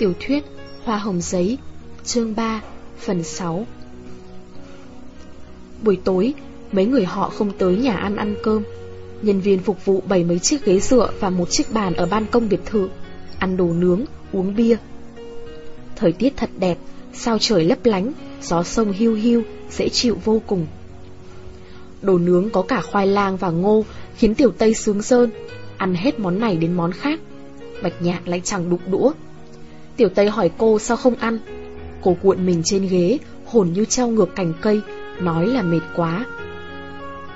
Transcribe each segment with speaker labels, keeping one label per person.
Speaker 1: Tiểu thuyết Hoa hồng giấy Chương 3 Phần 6 Buổi tối, mấy người họ không tới nhà ăn ăn cơm. Nhân viên phục vụ bày mấy chiếc ghế dựa và một chiếc bàn ở ban công biệt thự, ăn đồ nướng, uống bia. Thời tiết thật đẹp, sao trời lấp lánh, gió sông hưu hưu dễ chịu vô cùng. Đồ nướng có cả khoai lang và ngô, khiến tiểu Tây sướng rơn, ăn hết món này đến món khác. Bạch nhạc lại chẳng đục đũa. Tiểu Tây hỏi cô sao không ăn. Cô cuộn mình trên ghế, hồn như treo ngược cành cây, nói là mệt quá.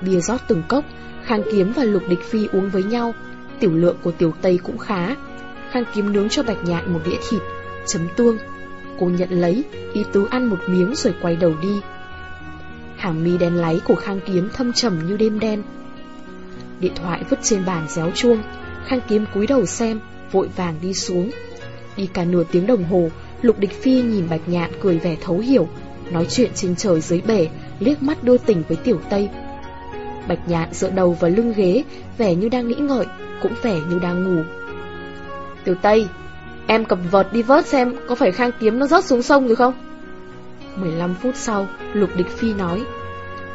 Speaker 1: Bia rót từng cốc, Khang Kiếm và Lục Địch Phi uống với nhau, tiểu lượng của Tiểu Tây cũng khá. Khang Kiếm nướng cho Bạch Nhạn một đĩa thịt, chấm tương. Cô nhận lấy, ý tứ ăn một miếng rồi quay đầu đi. Hàng mi đen láy của Khang Kiếm thâm trầm như đêm đen. Điện thoại vứt trên bàn réo chuông, Khang Kiếm cúi đầu xem, vội vàng đi xuống. Đi cả nửa tiếng đồng hồ, Lục Địch Phi nhìn Bạch Nhạn cười vẻ thấu hiểu, nói chuyện trên trời dưới bể, liếc mắt đưa tình với Tiểu Tây. Bạch Nhạn dựa đầu vào lưng ghế, vẻ như đang nghĩ ngợi, cũng vẻ như đang ngủ. Tiểu Tây, em cầm vợt đi vớt xem có phải khang kiếm nó rớt xuống sông rồi không? 15 phút sau, Lục Địch Phi nói.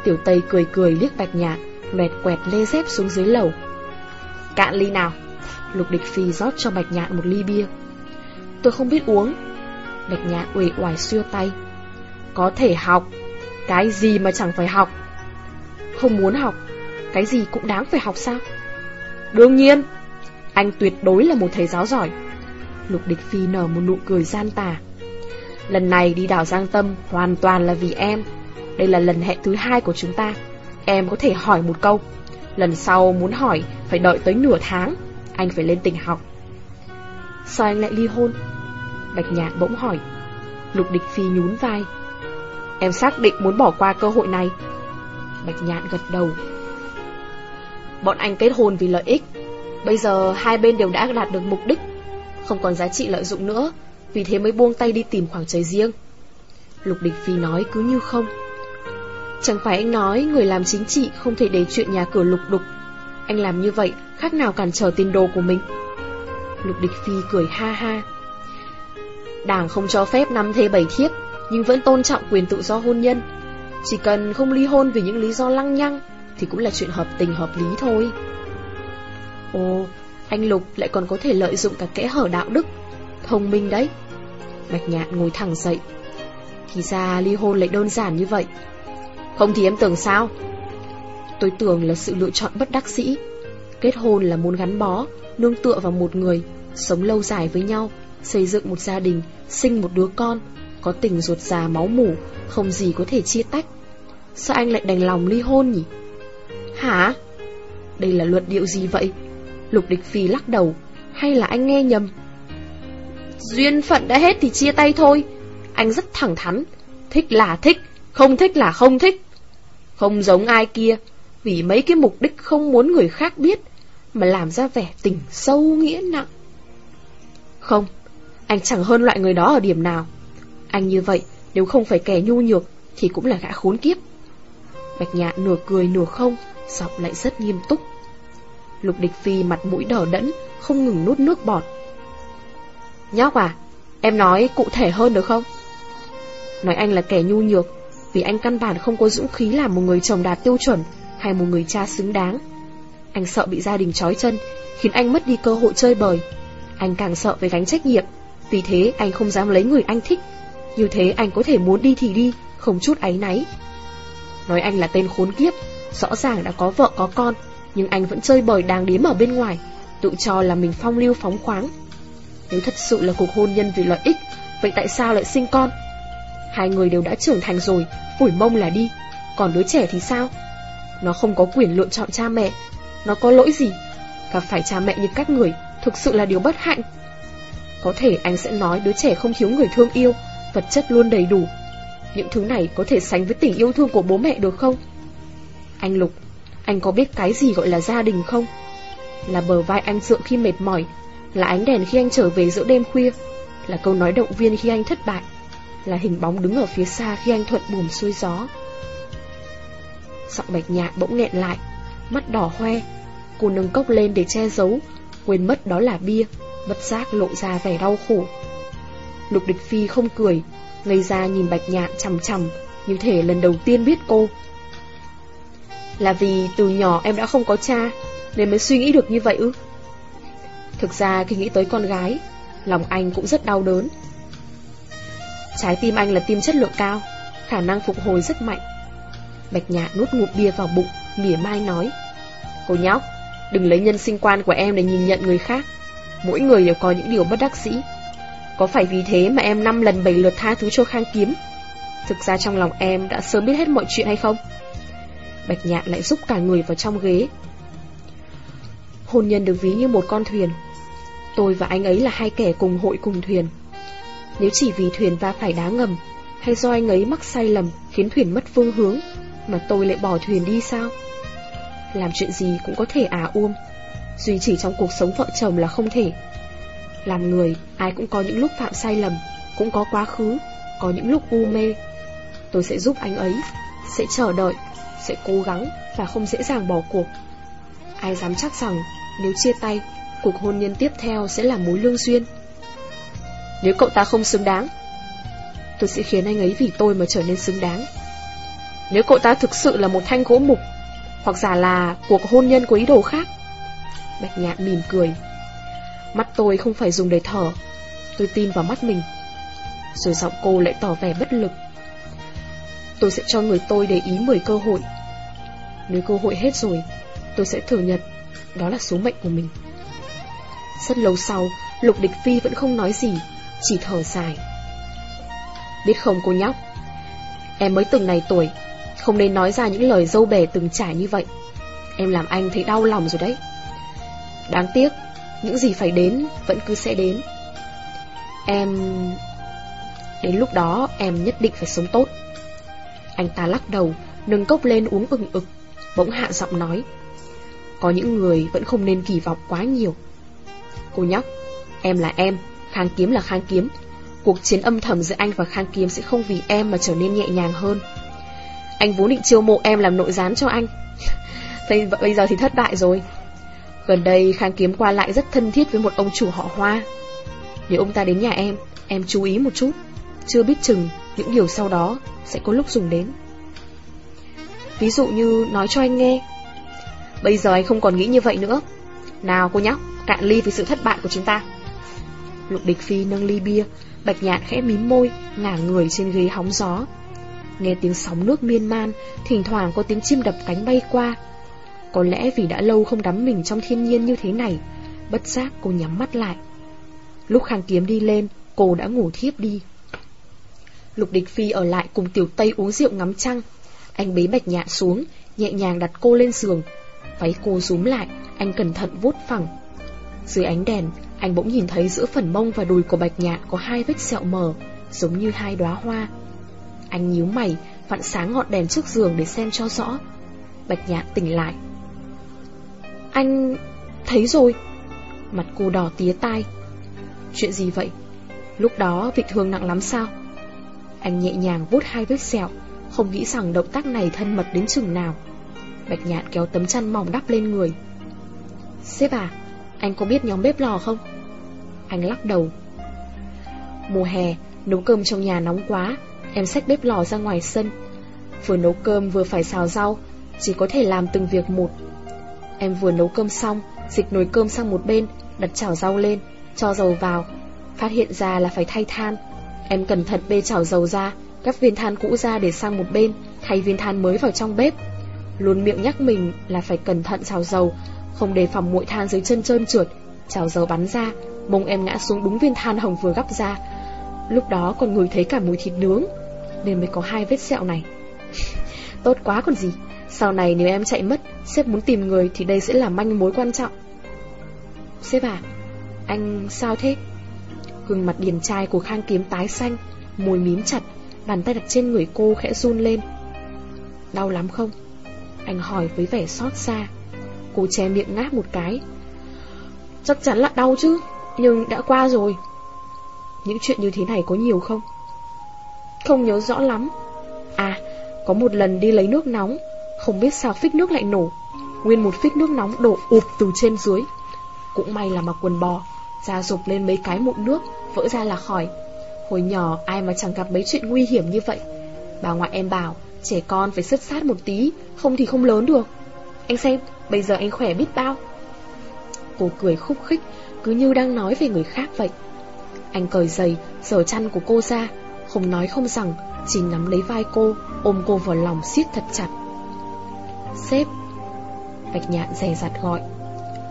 Speaker 1: Tiểu Tây cười cười liếc Bạch Nhạn, loẹt quẹt lê dép xuống dưới lầu. Cạn ly nào? Lục Địch Phi rót cho Bạch Nhạn một ly bia. Tôi không biết uống. Bạch Nhã uể oải xưa tay. Có thể học, cái gì mà chẳng phải học. Không muốn học, cái gì cũng đáng phải học sao? Đương nhiên, anh tuyệt đối là một thầy giáo giỏi. Lục Địch Phi nở một nụ cười gian tà. Lần này đi đảo Giang Tâm hoàn toàn là vì em. Đây là lần hẹn thứ hai của chúng ta. Em có thể hỏi một câu. Lần sau muốn hỏi phải đợi tới nửa tháng. Anh phải lên tỉnh học. Sao anh lại ly hôn? Bạch Nhạn bỗng hỏi. Lục Địch Phi nhún vai. Em xác định muốn bỏ qua cơ hội này. Bạch Nhạn gật đầu. Bọn anh kết hôn vì lợi ích. Bây giờ hai bên đều đã đạt được mục đích, không còn giá trị lợi dụng nữa, vì thế mới buông tay đi tìm khoảng trời riêng. Lục Địch Phi nói cứ như không. Chẳng phải anh nói người làm chính trị không thể để chuyện nhà cửa lục đục. Anh làm như vậy khác nào cản trở tin đồ của mình. Lục Địch Phi cười ha ha. Đảng không cho phép năm thê bảy thiếp, nhưng vẫn tôn trọng quyền tự do hôn nhân. Chỉ cần không ly hôn vì những lý do lăng nhăng, thì cũng là chuyện hợp tình hợp lý thôi. Ồ, anh Lục lại còn có thể lợi dụng cả kẽ hở đạo đức. Thông minh đấy. Bạch Nhạn ngồi thẳng dậy. Thì ra ly hôn lại đơn giản như vậy. Không thì em tưởng sao? Tôi tưởng là sự lựa chọn bất đắc sĩ. Kết hôn là muốn gắn bó, nương tựa vào một người, sống lâu dài với nhau, xây dựng một gia đình, sinh một đứa con, có tình ruột già máu mủ, không gì có thể chia tách. Sao anh lại đành lòng ly hôn nhỉ? Hả? Đây là luận điệu gì vậy? Lục địch phi lắc đầu Hay là anh nghe nhầm Duyên phận đã hết thì chia tay thôi Anh rất thẳng thắn Thích là thích Không thích là không thích Không giống ai kia Vì mấy cái mục đích không muốn người khác biết mà làm ra vẻ tình sâu nghĩa nặng. Không, Anh chẳng hơn loại người đó ở điểm nào. Anh như vậy, Nếu không phải kẻ nhu nhược, Thì cũng là gã khốn kiếp. Bạch nhạn nửa cười nửa không, Giọng lại rất nghiêm túc. Lục địch phi mặt mũi đỏ đẫn, Không ngừng nuốt nước bọt. Nhóc à Em nói cụ thể hơn được không? Nói anh là kẻ nhu nhược, Vì anh căn bản không có dũng khí làm một người chồng đạt tiêu chuẩn Hay một người cha xứng đáng. Anh sợ bị gia đình trói chân Khiến anh mất đi cơ hội chơi bời Anh càng sợ về gánh trách nhiệm Vì thế anh không dám lấy người anh thích Như thế anh có thể muốn đi thì đi Không chút áy náy Nói anh là tên khốn kiếp Rõ ràng đã có vợ có con nhưng anh vẫn chơi bời đáng điếm ở bên ngoài, tự cho là mình phong lưu phóng khoáng. Nếu thật sự là cuộc hôn nhân vì lợi ích, vậy tại sao lại sinh con? Hai người đều đã trưởng thành rồi, phủi mông là đi, còn đứa trẻ thì sao? Nó không có quyền lựa chọn cha mẹ, nó có lỗi gì? Gặp phải cha mẹ như các người, thực sự là điều bất hạnh. Có thể anh sẽ nói đứa trẻ không thiếu người thương yêu, vật chất luôn đầy đủ. Những thứ này có thể sánh với tình yêu thương của bố mẹ được không? Anh Lục anh có biết cái gì gọi là gia đình không? Là bờ vai anh dựa khi mệt mỏi, là ánh đèn khi anh trở về giữa đêm khuya, là câu nói động viên khi anh thất bại, là hình bóng đứng ở phía xa khi anh thuận buồm xuôi gió. Giọng bạch nhạc bỗng nghẹn lại, mắt đỏ hoe, cô nâng cốc lên để che giấu, quên mất đó là bia, bất giác lộ ra vẻ đau khổ. Lục địch phi không cười, ngây ra nhìn bạch nhạn chằm chằm, như thể lần đầu tiên biết cô. Là vì từ nhỏ em đã không có cha, nên mới suy nghĩ được như vậy ư? Thực ra khi nghĩ tới con gái, lòng anh cũng rất đau đớn. Trái tim anh là tim chất lượng cao, khả năng phục hồi rất mạnh. Bạch nhạn nuốt ngụm bia vào bụng, mỉa mai nói. Cô nhóc, đừng lấy nhân sinh quan của em để nhìn nhận người khác. Mỗi người đều có những điều bất đắc dĩ. Có phải vì thế mà em năm lần bảy lượt tha thứ cho khang kiếm? Thực ra trong lòng em đã sớm biết hết mọi chuyện hay không? Bạch nhạn lại giúp cả người vào trong ghế. Hôn nhân được ví như một con thuyền. Tôi và anh ấy là hai kẻ cùng hội cùng thuyền. Nếu chỉ vì thuyền va phải đá ngầm, hay do anh ấy mắc sai lầm khiến thuyền mất phương hướng, mà tôi lại bỏ thuyền đi sao? Làm chuyện gì cũng có thể à uông, duy chỉ trong cuộc sống vợ chồng là không thể. Làm người, ai cũng có những lúc phạm sai lầm, cũng có quá khứ, có những lúc u mê. Tôi sẽ giúp anh ấy, sẽ chờ đợi, sẽ cố gắng và không dễ dàng bỏ cuộc. Ai dám chắc rằng nếu chia tay, cuộc hôn nhân tiếp theo sẽ là mối lương duyên. Nếu cậu ta không xứng đáng, tôi sẽ khiến anh ấy vì tôi mà trở nên xứng đáng. Nếu cậu ta thực sự là một thanh gỗ mục, hoặc giả là cuộc hôn nhân có ý đồ khác. Bạch nhạn mỉm cười. Mắt tôi không phải dùng để thở, tôi tin vào mắt mình. Rồi giọng cô lại tỏ vẻ bất lực. Tôi sẽ cho người tôi để ý 10 cơ hội. Nếu cơ hội hết rồi, tôi sẽ thừa nhận đó là số mệnh của mình. Rất lâu sau, Lục Địch Phi vẫn không nói gì, chỉ thở dài. Biết không cô nhóc, em mới từng này tuổi, không nên nói ra những lời dâu bè từng trải như vậy. Em làm anh thấy đau lòng rồi đấy. Đáng tiếc, những gì phải đến vẫn cứ sẽ đến. Em... Đến lúc đó em nhất định phải sống tốt. Anh ta lắc đầu, nâng cốc lên uống ừng ực, bỗng hạ giọng nói. Có những người vẫn không nên kỳ vọng quá nhiều. Cô nhóc, em là em, kháng kiếm là kháng kiếm. Cuộc chiến âm thầm giữa anh và kháng kiếm sẽ không vì em mà trở nên nhẹ nhàng hơn. Anh vốn định chiêu mộ em làm nội gián cho anh. Thế bây giờ thì thất bại rồi. Gần đây Khang kiếm qua lại rất thân thiết với một ông chủ họ hoa. Nếu ông ta đến nhà em, em chú ý một chút. Chưa biết chừng những điều sau đó sẽ có lúc dùng đến. Ví dụ như nói cho anh nghe. Bây giờ anh không còn nghĩ như vậy nữa. Nào cô nhóc, cạn ly với sự thất bại của chúng ta. Lục địch phi nâng ly bia, bạch nhạn khẽ mím môi, ngả người trên ghế hóng gió. Nghe tiếng sóng nước miên man, thỉnh thoảng có tiếng chim đập cánh bay qua. Có lẽ vì đã lâu không đắm mình trong thiên nhiên như thế này, bất giác cô nhắm mắt lại. Lúc khang kiếm đi lên, cô đã ngủ thiếp đi. Lục địch phi ở lại cùng tiểu tây uống rượu ngắm trăng. Anh bế bạch nhạn xuống, nhẹ nhàng đặt cô lên giường. Váy cô rúm lại, anh cẩn thận vuốt phẳng. Dưới ánh đèn, anh bỗng nhìn thấy giữa phần mông và đùi của bạch nhạn có hai vết sẹo mờ, giống như hai đóa hoa. Anh nhíu mày, vặn sáng ngọn đèn trước giường để xem cho rõ. Bạch nhạn tỉnh lại. Anh... thấy rồi. Mặt cô đỏ tía tai. Chuyện gì vậy? Lúc đó bị thương nặng lắm sao? Anh nhẹ nhàng vuốt hai vết sẹo, không nghĩ rằng động tác này thân mật đến chừng nào. Bạch nhạn kéo tấm chăn mỏng đắp lên người. Sếp à, anh có biết nhóm bếp lò không? Anh lắc đầu. Mùa hè, nấu cơm trong nhà nóng quá, em xách bếp lò ra ngoài sân. Vừa nấu cơm vừa phải xào rau, chỉ có thể làm từng việc một. Em vừa nấu cơm xong, dịch nồi cơm sang một bên, đặt chảo rau lên, cho dầu vào. Phát hiện ra là phải thay than. Em cẩn thận bê chảo dầu ra, gắp viên than cũ ra để sang một bên, thay viên than mới vào trong bếp. Luôn miệng nhắc mình là phải cẩn thận xào dầu, không để phòng muội than dưới chân trơn trượt, chảo dầu bắn ra, mông em ngã xuống đúng viên than hồng vừa gắp ra. Lúc đó còn ngửi thấy cả mùi thịt nướng, nên mới có hai vết sẹo này. Tốt quá còn gì, sau này nếu em chạy mất, sếp muốn tìm người thì đây sẽ là manh mối quan trọng. Sếp à, anh sao thế? Gương mặt điền trai của khang kiếm tái xanh, môi mím chặt, bàn tay đặt trên người cô khẽ run lên. Đau lắm không? Anh hỏi với vẻ xót xa. Cô che miệng ngáp một cái. Chắc chắn là đau chứ, nhưng đã qua rồi. Những chuyện như thế này có nhiều không? Không nhớ rõ lắm. À, có một lần đi lấy nước nóng, không biết sao phích nước lại nổ. Nguyên một phích nước nóng đổ ụp từ trên dưới. Cũng may là mặc quần bò, da rụp lên mấy cái mụn nước, vỡ ra là khỏi. Hồi nhỏ ai mà chẳng gặp mấy chuyện nguy hiểm như vậy Bà ngoại em bảo Trẻ con phải sứt sát một tí Không thì không lớn được Anh xem bây giờ anh khỏe biết bao Cô cười khúc khích Cứ như đang nói về người khác vậy Anh cởi giày Giở chăn của cô ra không nói không rằng Chỉ nắm lấy vai cô Ôm cô vào lòng siết thật chặt. Sếp Bạch nhạn dè dặt gọi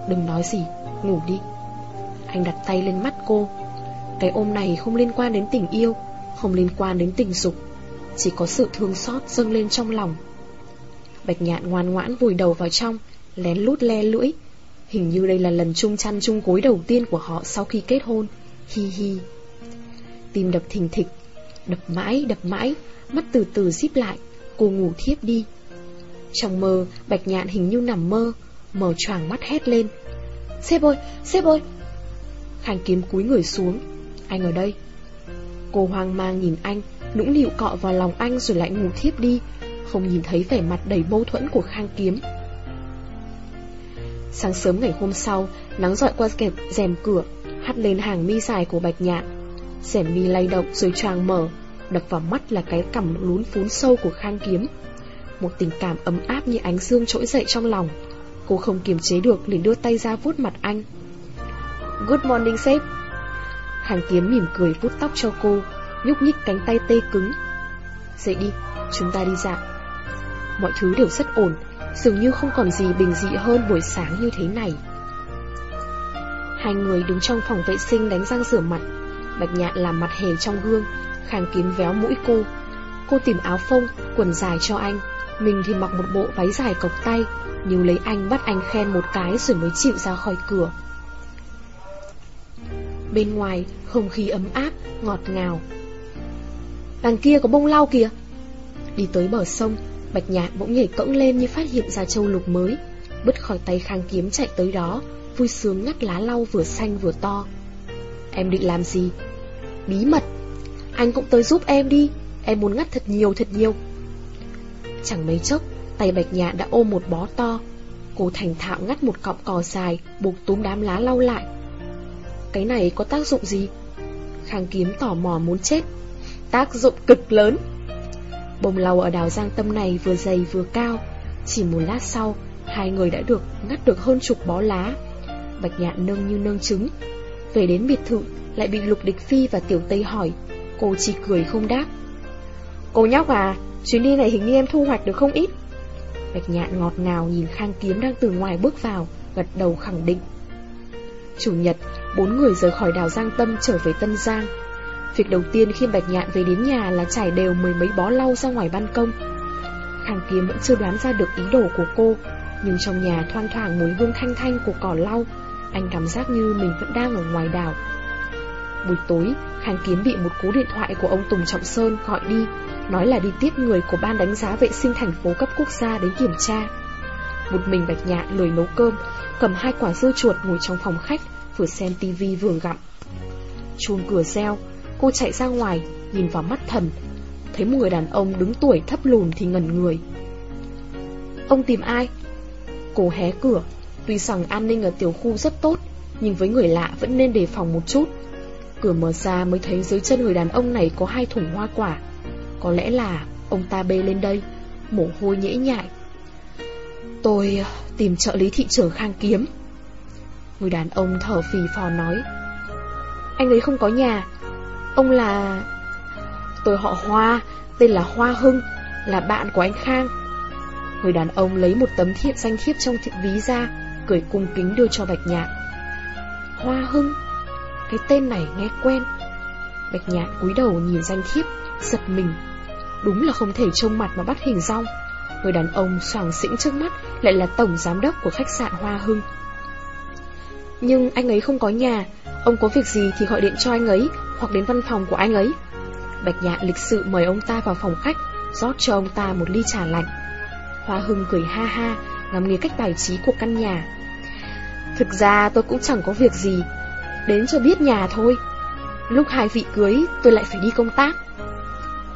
Speaker 1: Đừng nói gì, ngủ đi. Anh đặt tay lên mắt cô Cái ôm này không liên quan đến tình yêu Không liên quan đến tình dục Chỉ có sự thương xót dâng lên trong lòng. Bạch nhạn ngoan ngoãn vùi đầu vào trong Lén lút le lưỡi. Hình như đây là lần chung chăn chung gối đầu tiên của họ sau khi kết hôn. Hi hi. Tim đập thình thịch. Đập mãi, đập mãi Mắt từ từ díp lại Cô ngủ thiếp đi. Trong mơ, Bạch Nhạn hình như nằm mơ Mở choàng mắt hét lên. Sếp ơi, sếp ơi! Khang kiếm cúi người xuống. Anh ở đây. Cô hoang mang nhìn anh Nũng nịu cọ vào lòng anh rồi lại ngủ thiếp đi Không nhìn thấy vẻ mặt đầy mâu thuẫn của Khang kiếm. Sáng sớm ngày hôm sau Nắng dọi qua kẹp rèm cửa Hắt lên hàng mi dài của bạch nhạn. Rèm mi lay động rồi choàng mở. Đập vào mắt là cái cằm lún phún sâu của Khang kiếm. Một tình cảm ấm áp như ánh dương trỗi dậy trong lòng. Cô không kiềm chế được liền đưa tay ra vuốt mặt anh. Good morning sếp. Khang kiếm mỉm cười vuốt tóc cho cô Nhúc nhích cánh tay tê cứng. Dậy đi, chúng ta đi dạo. Mọi thứ đều rất ổn Dường như không còn gì bình dị hơn buổi sáng như thế này. Hai người đứng trong phòng vệ sinh đánh răng rửa mặt. Bạch nhạn làm mặt hề trong gương Khang kiếm véo mũi cô. Cô tìm áo phông, quần dài cho anh. Mình thì mặc một bộ váy dài cộc tay Nhiều lấy anh bắt anh khen một cái rồi mới chịu ra khỏi cửa. Bên ngoài, không khí ấm áp, ngọt ngào. Đằng kia có bông lau kìa. Đi tới bờ sông Bạch nhạn bỗng nhảy cẫng lên như phát hiện ra châu lục mới. Bứt khỏi tay khang kiếm chạy tới đó Vui sướng ngắt lá lau vừa xanh vừa to. Em định làm gì? Bí mật. Anh cũng tới giúp em đi. Em muốn ngắt thật nhiều thật nhiều. Chẳng mấy chốc, Tay bạch nhạn đã ôm một bó to. Cô thành thạo ngắt một cọng cỏ dài, Buộc túm đám lá lau lại. Cái này có tác dụng gì? Khang kiếm tò mò muốn chết. Tác dụng cực lớn. Bông lau ở đảo Giang Tâm này vừa dày vừa cao. Chỉ một lát sau, Hai người đã được ngắt được hơn chục bó lá. Bạch nhạn nâng như nâng trứng. Về đến biệt thự, Lại bị Lục Địch Phi và Tiểu Tây hỏi Cô chỉ cười không đáp Cô nhóc à Chuyến đi này hình như em thu hoạch được không ít Bạch nhạn ngọt ngào nhìn Khang Kiếm đang từ ngoài bước vào Gật đầu khẳng định Chủ nhật Bốn người rời khỏi đảo Giang Tâm trở về Tân Giang Việc đầu tiên khi Bạch Nhạn về đến nhà là trải đều mười mấy bó lau ra ngoài ban công. Khang Kiếm vẫn chưa đoán ra được ý đồ của cô, nhưng trong nhà thoang thoảng mùi hương thanh thanh của cỏ lau, anh cảm giác như mình vẫn đang ở ngoài đảo. Buổi tối, Khang Kiếm bị một cú điện thoại của ông Tùng Trọng Sơn gọi đi, nói là đi tiếp người của ban đánh giá vệ sinh thành phố cấp quốc gia đến kiểm tra. Một mình Bạch Nhạn lười nấu cơm, cầm hai quả dưa chuột ngồi trong phòng khách, vừa xem tivi vừa gặm. Chuông cửa reo, Cô chạy ra ngoài, nhìn vào mắt thần Thấy một người đàn ông đứng tuổi thấp lùn thì ngẩn người Ông tìm ai? Cô hé cửa Tuy rằng an ninh ở tiểu khu rất tốt Nhưng với người lạ vẫn nên đề phòng một chút Cửa mở ra mới thấy dưới chân người đàn ông này có hai thùng hoa quả Có lẽ là ông ta bê lên đây Mồ hôi nhễ nhại Tôi ờ, tìm trợ lý thị trưởng khang kiếm Người đàn ông thở phì phò nói Anh ấy không có nhà Ông là... Tôi họ Hoa, tên là Hoa Hưng, là bạn của anh Khang. Người đàn ông lấy một tấm thiện danh thiếp trong thiện ví ra, cười cung kính đưa cho Bạch Nhạn. Hoa Hưng, cái tên này nghe quen. Bạch Nhạn cúi đầu nhìn danh thiếp, giật mình. Đúng là không thể trông mặt mà bắt hình rong. Người đàn ông soàng xĩnh trước mắt lại là tổng giám đốc của khách sạn Hoa Hưng. Nhưng anh ấy không có nhà, ông có việc gì thì gọi điện cho anh ấy hoặc đến văn phòng của anh ấy. Bạch Nhạn lịch sự mời ông ta vào phòng khách, rót cho ông ta một ly trà lạnh. Hoa Hưng cười ha ha, ngắm nghía cách bài trí của căn nhà. Thực ra tôi cũng chẳng có việc gì, đến cho biết nhà thôi. Lúc hai vị cưới, tôi lại phải đi công tác.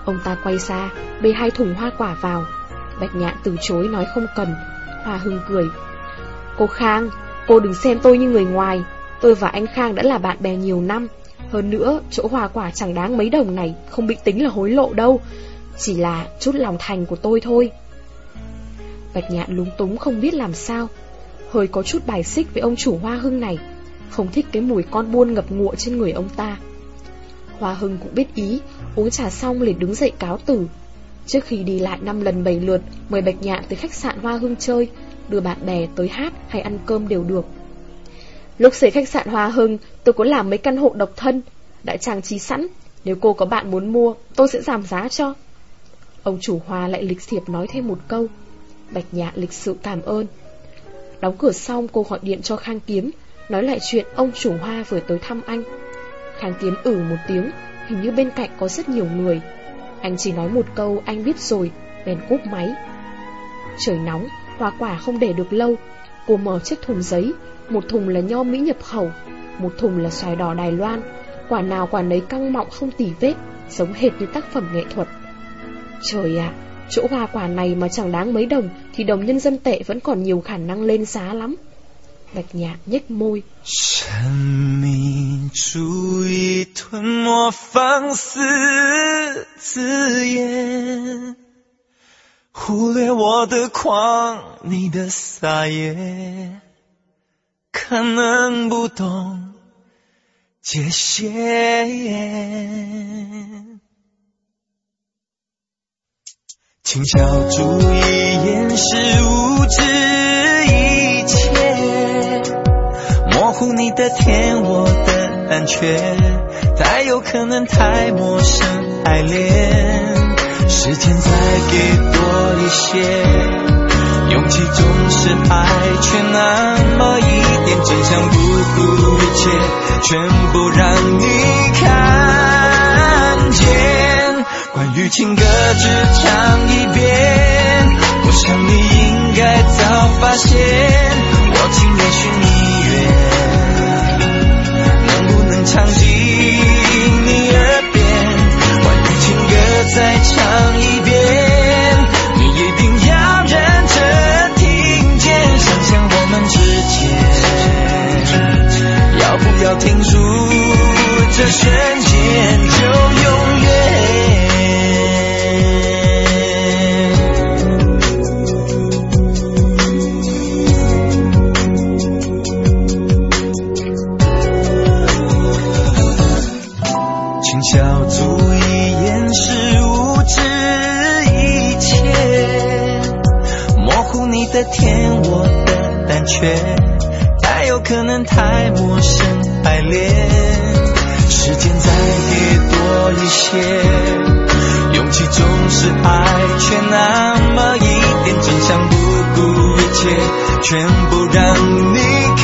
Speaker 1: Ông ta quay xa, bê hai thùng hoa quả vào. Bạch Nhạn từ chối nói không cần. Hoa Hưng cười. Cô Khang, cô đừng xem tôi như người ngoài. Tôi và anh Khang đã là bạn bè nhiều năm. Hơn nữa, chỗ hoa quả chẳng đáng mấy đồng này không bị tính là hối lộ đâu, chỉ là chút lòng thành của tôi thôi. Bạch nhạn lúng túng không biết làm sao, hơi có chút bài xích với ông chủ hoa hưng này, không thích cái mùi con buôn ngập ngụa trên người ông ta. Hoa hưng cũng biết ý, uống trà xong liền đứng dậy cáo tử. Trước khi đi lại năm lần bảy lượt, mời Bạch Nhạn tới khách sạn Hoa Hưng chơi, đưa bạn bè tới hát hay ăn cơm đều được. Lúc xây khách sạn Hoa Hưng, tôi có làm mấy căn hộ độc thân, đã trang trí sẵn, nếu cô có bạn muốn mua, tôi sẽ giảm giá cho. Ông chủ Hoa lại lịch thiệp nói thêm một câu. Bạch Nhạn lịch sự cảm ơn. Đóng cửa xong cô gọi điện cho Khang Kiếm, nói lại chuyện ông chủ Hoa vừa tới thăm anh. Kháng tiến ử một tiếng, hình như bên cạnh có rất nhiều người. Anh chỉ nói một câu anh biết rồi, bèn cúp máy. Trời nóng, hoa quả không để được lâu. Cô mở chiếc thùng giấy, một thùng là nho Mỹ nhập khẩu, một thùng là xoài đỏ Đài Loan. Quả nào quả nấy căng mọng không tỉ vết, giống hệt như tác phẩm nghệ thuật. Trời ạ, chỗ hoa quả này mà chẳng đáng mấy đồng thì đồng nhân dân tệ vẫn còn nhiều khả năng lên giá lắm. bạch nhạc nhếch môi.
Speaker 2: Chân mi chú ý 请小注意，掩饰无知。你的甜，我的胆怯，太有可能太陌生爱恋，时间再给多一些，勇气总是爱，却那么一点，真相不顾一切，全部让你看见。关于情歌只唱一遍，我想你应该早发现，我情也许不要停住这瞬间就永远？轻巧足以掩饰无知一切，模糊你的甜，我的胆怯，可能太陌生爱恋，时间再给多一些，勇气总是爱，却那么一点，真相不顾一切，全部让你看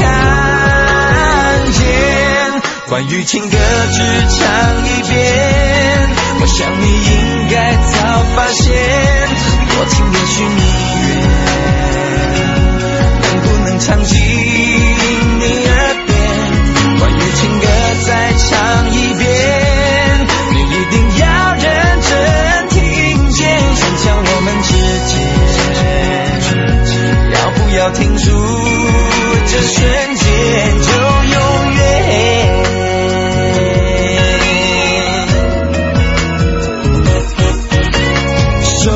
Speaker 2: 见。关于情歌只唱一遍，我想你应该早发现，住这瞬间就永远？手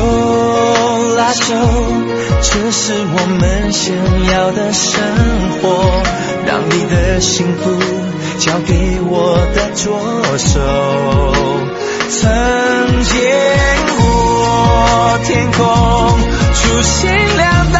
Speaker 2: 拉手，这是我们想要的生活。让你的幸福交给我的左手。曾见过天空出现两道